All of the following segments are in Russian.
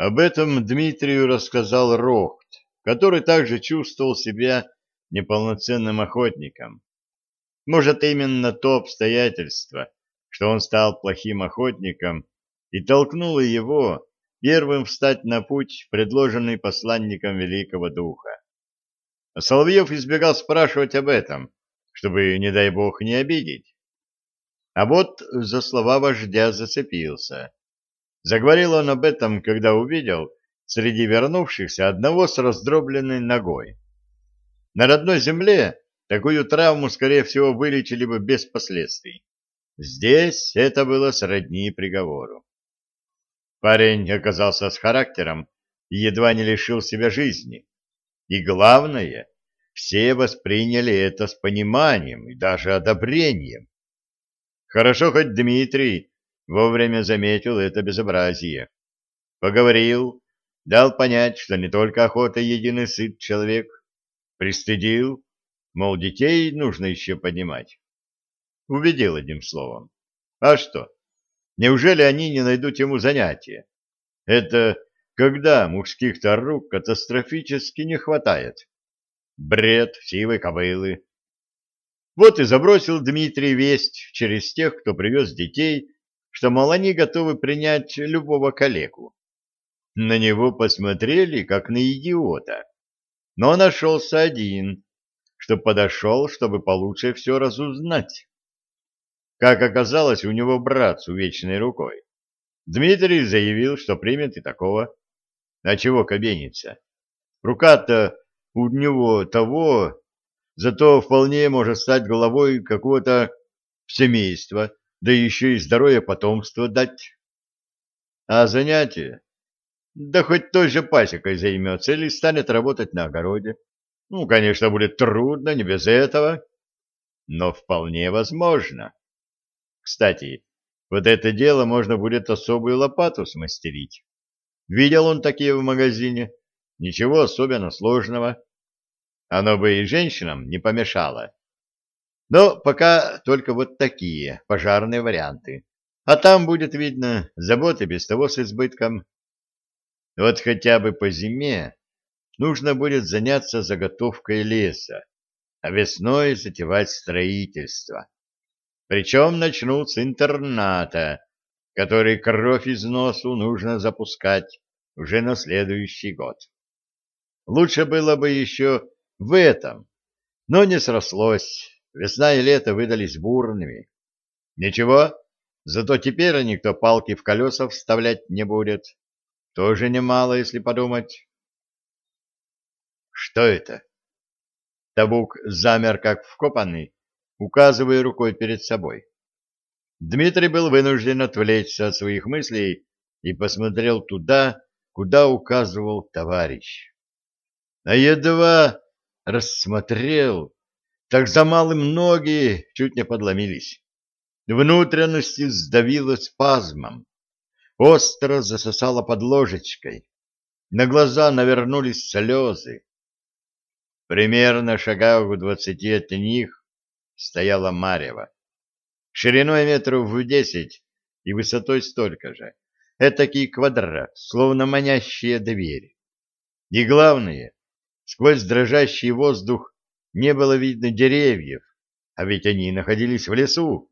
Об этом Дмитрию рассказал Рохт, который также чувствовал себя неполноценным охотником. Может, именно то обстоятельство, что он стал плохим охотником, и толкнуло его первым встать на путь, предложенный посланником Великого Духа. Соловьев избегал спрашивать об этом, чтобы, не дай бог, не обидеть. А вот за слова вождя зацепился. Заговорил он об этом, когда увидел среди вернувшихся одного с раздробленной ногой. На родной земле такую травму, скорее всего, вылечили бы без последствий. Здесь это было сродни приговору. Парень оказался с характером и едва не лишил себя жизни. И главное, все восприняли это с пониманием и даже одобрением. Хорошо хоть Дмитрий вовремя заметил это безобразие. Поговорил, дал понять, что не только охота единый сыт человек, пристыдил, мол, детей нужно еще поднимать. Убедил одним словом. А что? Неужели они не найдут ему занятия? Это когда мужских-то рук катастрофически не хватает. Бред сивой кобылы. Вот и забросил Дмитрий весть через тех, кто привез детей, что, мол, они готовы принять любого калеку. На него посмотрели, как на идиота. Но нашелся один, что подошел, чтобы получше все разузнать. Как оказалось, у него брат с увечной рукой. Дмитрий заявил, что примет и такого. А чего кабениться? Рука-то у него того, зато вполне может стать головой какого-то семейства, да еще и здоровье потомство дать. А занятие? Да хоть той же пасекой займется или станет работать на огороде. Ну, конечно, будет трудно, не без этого, но вполне возможно. Кстати, вот это дело можно будет особую лопату смастерить. Видел он такие в магазине. Ничего особенно сложного. Оно бы и женщинам не помешало. Но пока только вот такие пожарные варианты. А там будет видно заботы без того с избытком. Вот хотя бы по зиме нужно будет заняться заготовкой леса, а весной затевать строительство. Причем начнут с интерната, который кровь из носу нужно запускать уже на следующий год. Лучше было бы еще в этом. Но не срослось. Весна и лето выдались бурными. Ничего, зато теперь никто палки в колеса вставлять не будет. Тоже немало, если подумать. Что это? Табук замер, как вкопанный, указывая рукой перед собой. Дмитрий был вынужден отвлечься от своих мыслей и посмотрел туда, куда указывал товарищ. А едва рассмотрел, так за малым ноги чуть не подломились. Внутренности сдавило спазмом, остро засосало под ложечкой, на глаза навернулись слезы. Примерно шагах в двадцати от них стояла Марева, шириной метров в десять и высотой столько же. Этакий квадрат, словно манящая дверь. И главное, Сквозь дрожащий воздух не было видно деревьев, а ведь они находились в лесу.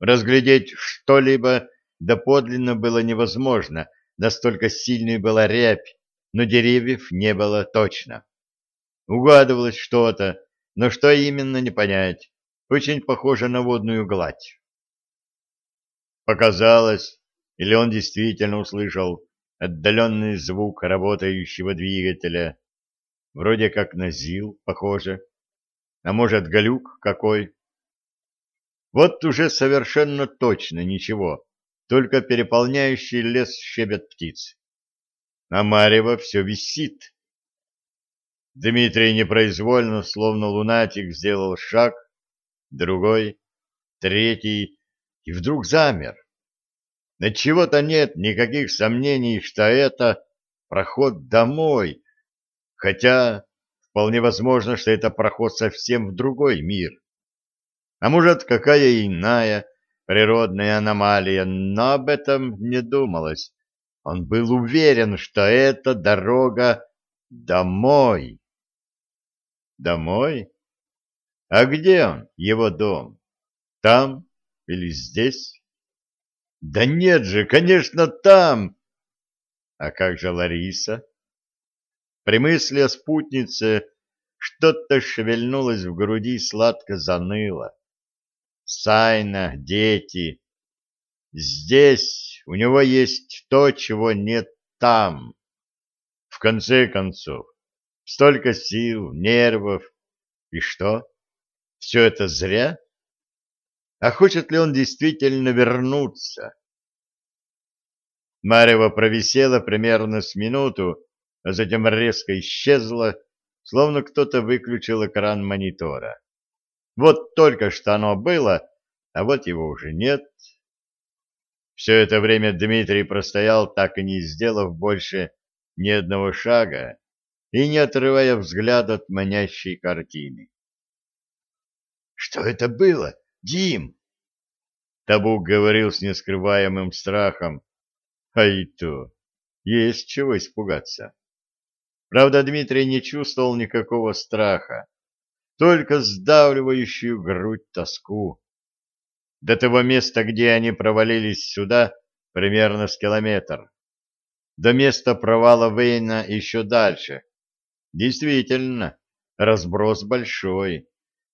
Разглядеть что-либо доподлинно было невозможно, настолько сильной была рябь, но деревьев не было точно. Угадывалось что-то, но что именно не понять. Очень похоже на водную гладь. Показалось, или он действительно услышал отдаленный звук работающего двигателя, Вроде как на ЗИЛ похоже. А может, галюк какой? Вот уже совершенно точно ничего, только переполняющий лес щебет птиц. А Марева все висит. Дмитрий непроизвольно, словно лунатик, сделал шаг, другой, третий, и вдруг замер. На чего-то нет никаких сомнений, что это проход домой, Хотя вполне возможно, что это проход совсем в другой мир. А может, какая иная природная аномалия, но об этом не думалось. Он был уверен, что это дорога домой. Домой? А где он, его дом? Там или здесь? Да нет же, конечно, там. А как же Лариса? При мысли о спутнице что-то шевельнулось в груди и сладко заныло. Сайна, дети. Здесь у него есть то, чего нет там. В конце концов, столько сил, нервов. И что? Все это зря? А хочет ли он действительно вернуться? Марева провисела примерно с минуту, а затем резко исчезла, словно кто-то выключил экран монитора. Вот только что оно было, а вот его уже нет. Все это время Дмитрий простоял, так и не сделав больше ни одного шага и не отрывая взгляд от манящей картины. — Что это было, Дим? Табук говорил с нескрываемым страхом. А и то, есть чего испугаться. Правда, Дмитрий не чувствовал никакого страха, только сдавливающую грудь тоску. До того места, где они провалились сюда, примерно с километр. До места провала Вейна еще дальше. Действительно, разброс большой,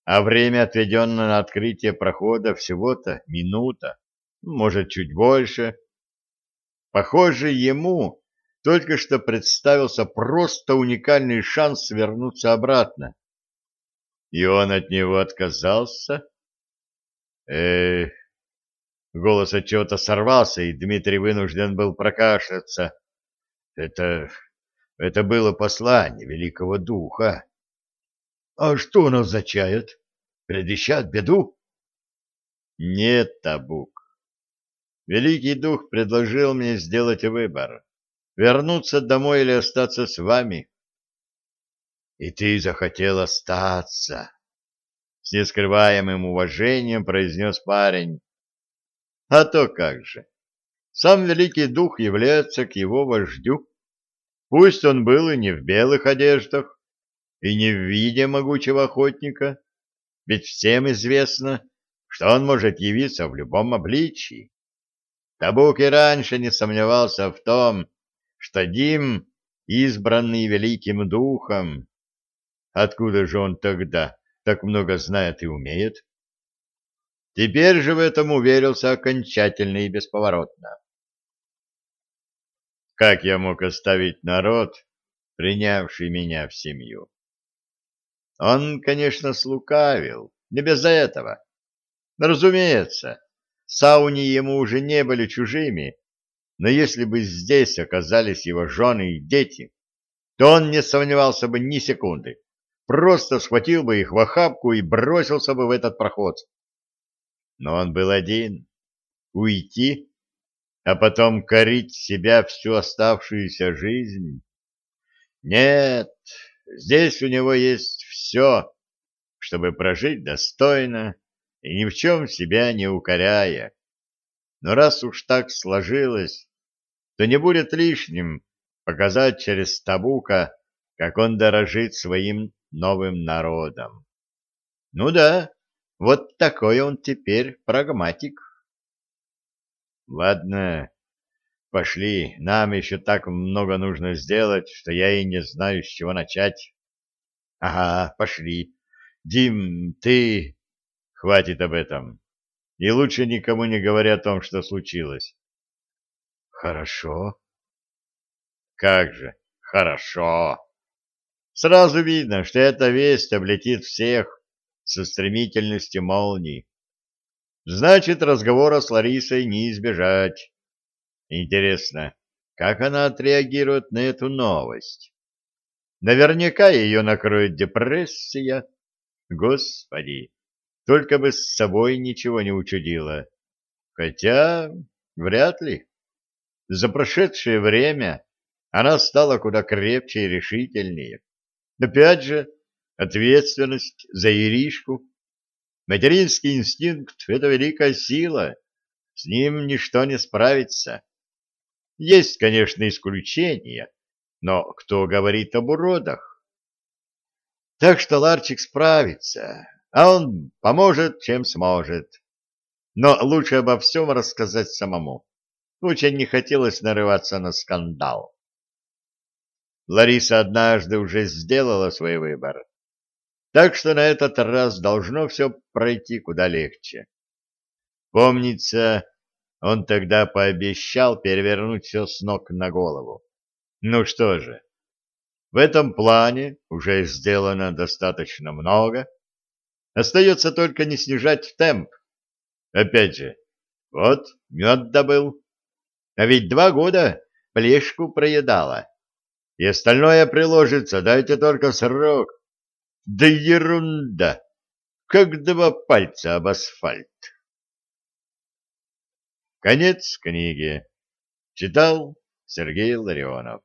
а время, отведенное на открытие прохода, всего-то минута, может, чуть больше. Похоже, ему только что представился просто уникальный шанс вернуться обратно. И он от него отказался? Эх, голос от чего-то сорвался, и Дмитрий вынужден был прокашляться. Это... это было послание великого духа. А что он означает? Предвещает беду? Нет, Табук. Великий дух предложил мне сделать выбор вернуться домой или остаться с вами. И ты захотел остаться, с нескрываемым уважением произнес парень. А то как же. Сам Великий Дух является к его вождю. Пусть он был и не в белых одеждах, и не в виде могучего охотника, ведь всем известно, что он может явиться в любом обличии. Табук и раньше не сомневался в том, что Дим избранный великим духом. Откуда же он тогда так много знает и умеет? Теперь же в этом уверился окончательно и бесповоротно. Как я мог оставить народ, принявший меня в семью? Он, конечно, слукавил, не без этого. Разумеется, сауни ему уже не были чужими, но если бы здесь оказались его жены и дети, то он не сомневался бы ни секунды, просто схватил бы их в охапку и бросился бы в этот проход. Но он был один. Уйти, а потом корить себя всю оставшуюся жизнь? Нет, здесь у него есть все, чтобы прожить достойно и ни в чем себя не укоряя. Но раз уж так сложилось, то не будет лишним показать через Табука, как он дорожит своим новым народом. Ну да, вот такой он теперь прагматик. Ладно, пошли, нам еще так много нужно сделать, что я и не знаю, с чего начать. Ага, пошли. Дим, ты... Хватит об этом. И лучше никому не говори о том, что случилось. Хорошо. Как же, хорошо. Сразу видно, что эта весть облетит всех со стремительностью молнии. Значит, разговора с Ларисой не избежать. Интересно, как она отреагирует на эту новость? Наверняка ее накроет депрессия. Господи, только бы с собой ничего не учудила. Хотя, вряд ли. За прошедшее время она стала куда крепче и решительнее. Опять же, ответственность за Иришку. Материнский инстинкт — это великая сила, с ним ничто не справится. Есть, конечно, исключения, но кто говорит об уродах? Так что Ларчик справится, а он поможет, чем сможет. Но лучше обо всем рассказать самому. Очень не хотелось нарываться на скандал. Лариса однажды уже сделала свой выбор. Так что на этот раз должно все пройти куда легче. Помнится, он тогда пообещал перевернуть все с ног на голову. Ну что же, в этом плане уже сделано достаточно много. Остается только не снижать темп. Опять же, вот мед добыл. А ведь два года плешку проедала. И остальное приложится, дайте только срок. Да ерунда! Как два пальца об асфальт. Конец книги. Читал Сергей Ларионов.